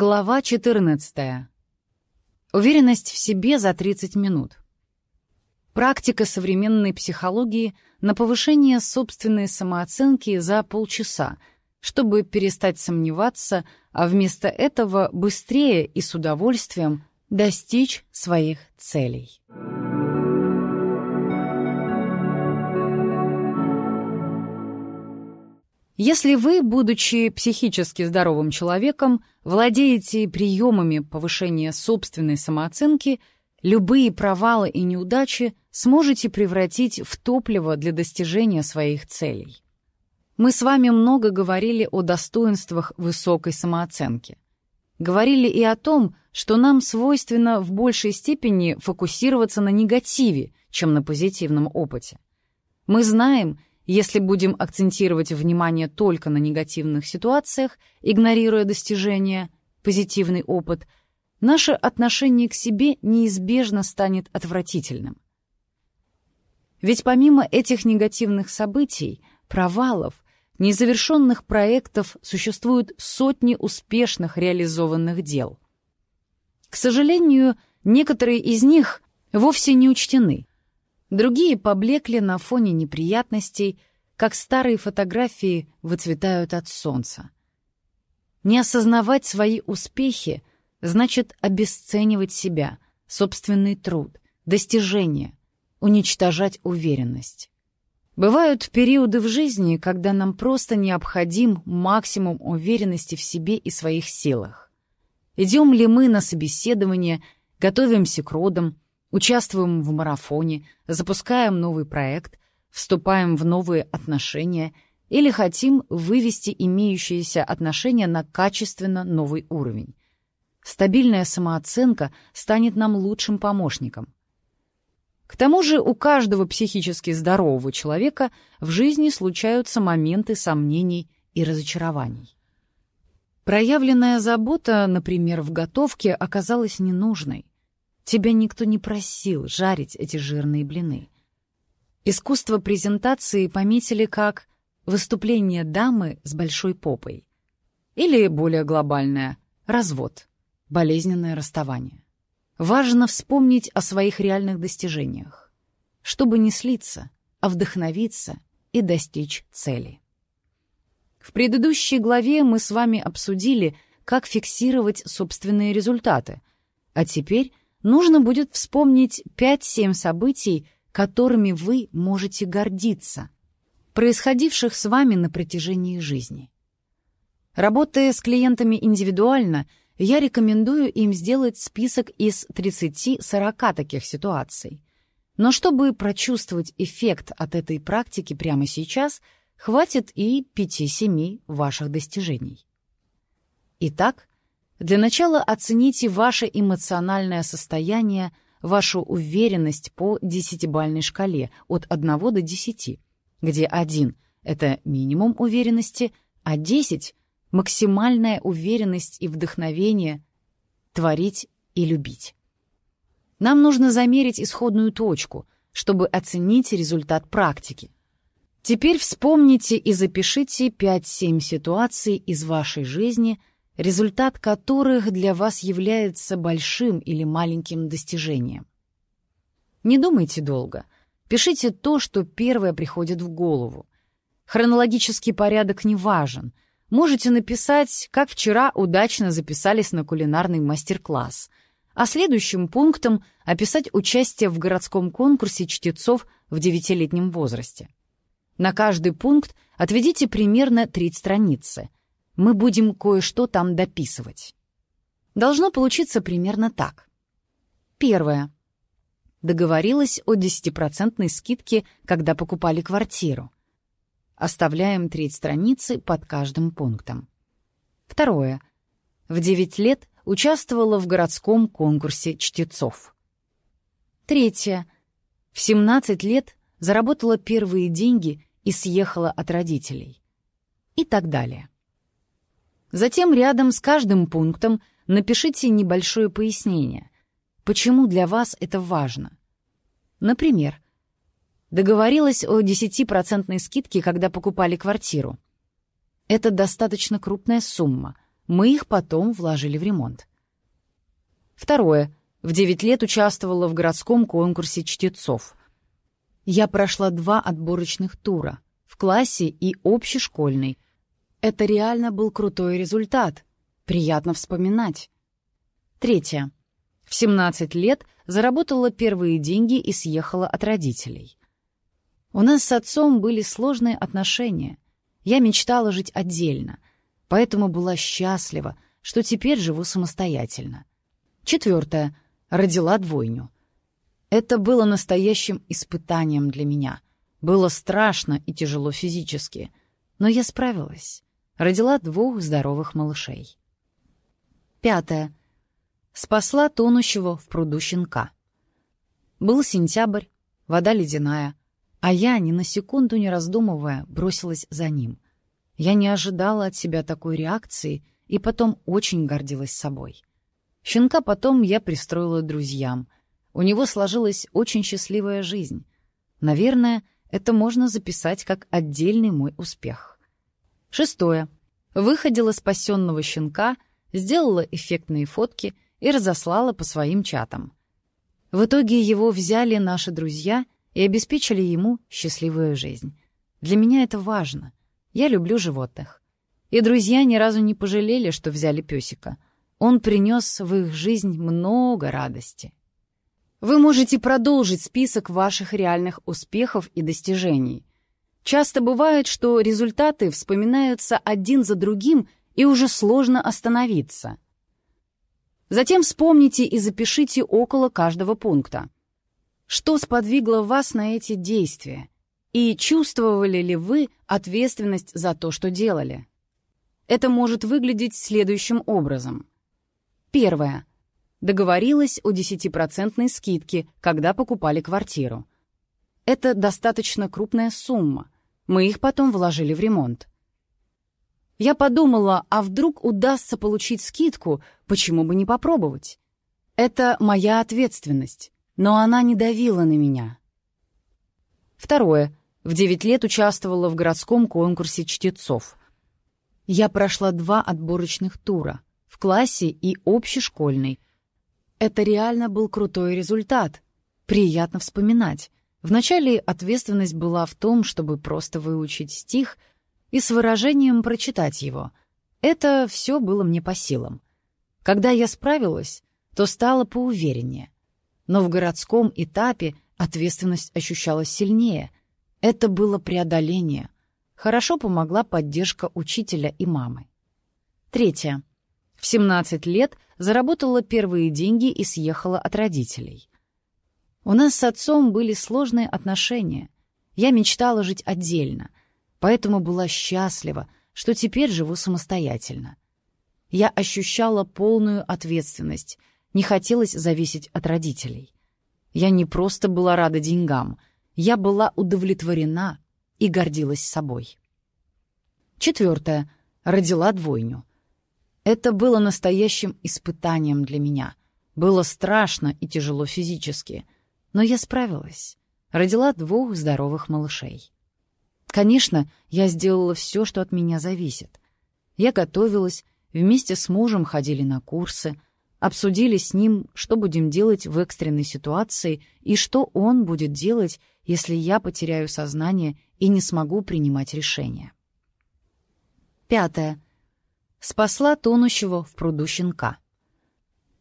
Глава 14. Уверенность в себе за 30 минут. Практика современной психологии на повышение собственной самооценки за полчаса, чтобы перестать сомневаться, а вместо этого быстрее и с удовольствием достичь своих целей. Если вы, будучи психически здоровым человеком, владеете приемами повышения собственной самооценки, любые провалы и неудачи сможете превратить в топливо для достижения своих целей. Мы с вами много говорили о достоинствах высокой самооценки. Говорили и о том, что нам свойственно в большей степени фокусироваться на негативе, чем на позитивном опыте. Мы знаем, если будем акцентировать внимание только на негативных ситуациях, игнорируя достижения, позитивный опыт, наше отношение к себе неизбежно станет отвратительным. Ведь помимо этих негативных событий, провалов, незавершенных проектов существуют сотни успешных реализованных дел. К сожалению, некоторые из них вовсе не учтены, Другие поблекли на фоне неприятностей, как старые фотографии выцветают от солнца. Не осознавать свои успехи значит обесценивать себя, собственный труд, достижения, уничтожать уверенность. Бывают периоды в жизни, когда нам просто необходим максимум уверенности в себе и своих силах. Идем ли мы на собеседование, готовимся к родам, Участвуем в марафоне, запускаем новый проект, вступаем в новые отношения или хотим вывести имеющиеся отношения на качественно новый уровень. Стабильная самооценка станет нам лучшим помощником. К тому же у каждого психически здорового человека в жизни случаются моменты сомнений и разочарований. Проявленная забота, например, в готовке, оказалась ненужной. Тебя никто не просил жарить эти жирные блины. Искусство презентации пометили как «выступление дамы с большой попой» или, более глобальное, «развод», «болезненное расставание». Важно вспомнить о своих реальных достижениях, чтобы не слиться, а вдохновиться и достичь цели. В предыдущей главе мы с вами обсудили, как фиксировать собственные результаты, а теперь нужно будет вспомнить 5-7 событий, которыми вы можете гордиться, происходивших с вами на протяжении жизни. Работая с клиентами индивидуально, я рекомендую им сделать список из 30-40 таких ситуаций. Но чтобы прочувствовать эффект от этой практики прямо сейчас, хватит и 5-7 ваших достижений. Итак, для начала оцените ваше эмоциональное состояние, вашу уверенность по десятибальной шкале от 1 до 10, где 1 — это минимум уверенности, а 10 — максимальная уверенность и вдохновение творить и любить. Нам нужно замерить исходную точку, чтобы оценить результат практики. Теперь вспомните и запишите 5-7 ситуаций из вашей жизни — результат которых для вас является большим или маленьким достижением. Не думайте долго. Пишите то, что первое приходит в голову. Хронологический порядок не важен. Можете написать, как вчера удачно записались на кулинарный мастер-класс, а следующим пунктом описать участие в городском конкурсе чтецов в девятилетнем возрасте. На каждый пункт отведите примерно треть страницы — мы будем кое-что там дописывать. Должно получиться примерно так. Первое. Договорилась о 10% скидке, когда покупали квартиру. Оставляем треть страницы под каждым пунктом. Второе. В 9 лет участвовала в городском конкурсе чтецов. Третье. В 17 лет заработала первые деньги и съехала от родителей. И так далее. Затем рядом с каждым пунктом напишите небольшое пояснение, почему для вас это важно. Например, договорилась о 10% скидке, когда покупали квартиру. Это достаточно крупная сумма. Мы их потом вложили в ремонт. Второе. В 9 лет участвовала в городском конкурсе чтецов. Я прошла два отборочных тура в классе и общешкольный. Это реально был крутой результат. Приятно вспоминать. Третье. В 17 лет заработала первые деньги и съехала от родителей. У нас с отцом были сложные отношения. Я мечтала жить отдельно, поэтому была счастлива, что теперь живу самостоятельно. Четвертое. Родила двойню. Это было настоящим испытанием для меня. Было страшно и тяжело физически. Но я справилась. Родила двух здоровых малышей. Пятое. Спасла тонущего в пруду щенка. Был сентябрь, вода ледяная, а я, ни на секунду не раздумывая, бросилась за ним. Я не ожидала от себя такой реакции и потом очень гордилась собой. Щенка потом я пристроила друзьям. У него сложилась очень счастливая жизнь. Наверное, это можно записать как отдельный мой успех. Шестое. Выходила спасенного щенка, сделала эффектные фотки и разослала по своим чатам. В итоге его взяли наши друзья и обеспечили ему счастливую жизнь. Для меня это важно. Я люблю животных. И друзья ни разу не пожалели, что взяли песика — он принес в их жизнь много радости. Вы можете продолжить список ваших реальных успехов и достижений. Часто бывает, что результаты вспоминаются один за другим, и уже сложно остановиться. Затем вспомните и запишите около каждого пункта. Что сподвигло вас на эти действия? И чувствовали ли вы ответственность за то, что делали? Это может выглядеть следующим образом — Первое. Договорилась о 10% скидке, когда покупали квартиру. Это достаточно крупная сумма. Мы их потом вложили в ремонт. Я подумала, а вдруг удастся получить скидку, почему бы не попробовать? Это моя ответственность, но она не давила на меня. Второе. В 9 лет участвовала в городском конкурсе чтецов. Я прошла два отборочных тура — в классе и общешкольный. Это реально был крутой результат. Приятно вспоминать. Вначале ответственность была в том, чтобы просто выучить стих и с выражением прочитать его. Это все было мне по силам. Когда я справилась, то стала поувереннее. Но в городском этапе ответственность ощущалась сильнее. Это было преодоление. Хорошо помогла поддержка учителя и мамы. Третье. В 17 лет заработала первые деньги и съехала от родителей. У нас с отцом были сложные отношения. Я мечтала жить отдельно, поэтому была счастлива, что теперь живу самостоятельно. Я ощущала полную ответственность, не хотелось зависеть от родителей. Я не просто была рада деньгам, я была удовлетворена и гордилась собой. Четвертое. Родила двойню. Это было настоящим испытанием для меня. Было страшно и тяжело физически. Но я справилась. Родила двух здоровых малышей. Конечно, я сделала все, что от меня зависит. Я готовилась, вместе с мужем ходили на курсы, обсудили с ним, что будем делать в экстренной ситуации и что он будет делать, если я потеряю сознание и не смогу принимать решения. Пятое. Спасла тонущего в пруду щенка.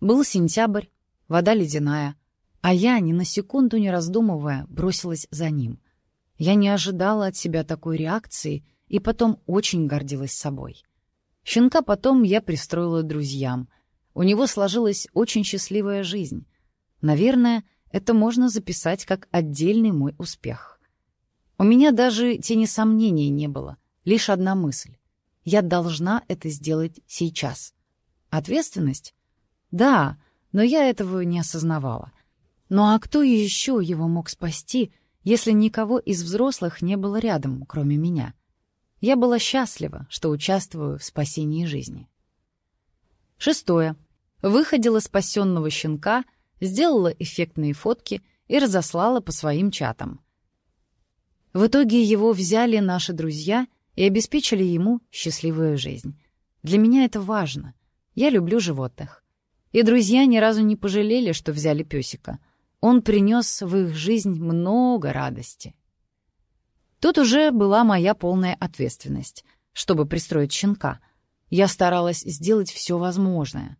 Был сентябрь, вода ледяная, а я, ни на секунду не раздумывая, бросилась за ним. Я не ожидала от себя такой реакции и потом очень гордилась собой. Щенка потом я пристроила друзьям. У него сложилась очень счастливая жизнь. Наверное, это можно записать как отдельный мой успех. У меня даже тени сомнений не было, лишь одна мысль. Я должна это сделать сейчас. Ответственность? Да, но я этого не осознавала. Ну а кто еще его мог спасти, если никого из взрослых не было рядом, кроме меня? Я была счастлива, что участвую в спасении жизни. Шестое. Выходила спасенного щенка, сделала эффектные фотки и разослала по своим чатам. В итоге его взяли наши друзья — и обеспечили ему счастливую жизнь. Для меня это важно. Я люблю животных. И друзья ни разу не пожалели, что взяли песика. Он принес в их жизнь много радости. Тут уже была моя полная ответственность, чтобы пристроить щенка. Я старалась сделать все возможное.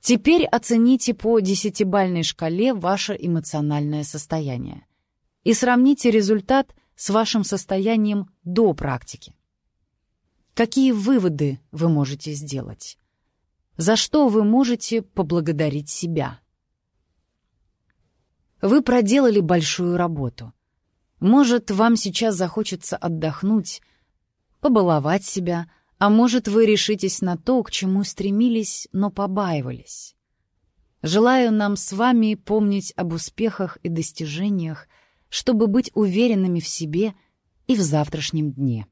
Теперь оцените по десятибальной шкале ваше эмоциональное состояние и сравните результат с вашим состоянием до практики. Какие выводы вы можете сделать? За что вы можете поблагодарить себя? Вы проделали большую работу — может, вам сейчас захочется отдохнуть, побаловать себя, а может, вы решитесь на то, к чему стремились, но побаивались. Желаю нам с вами помнить об успехах и достижениях, чтобы быть уверенными в себе и в завтрашнем дне.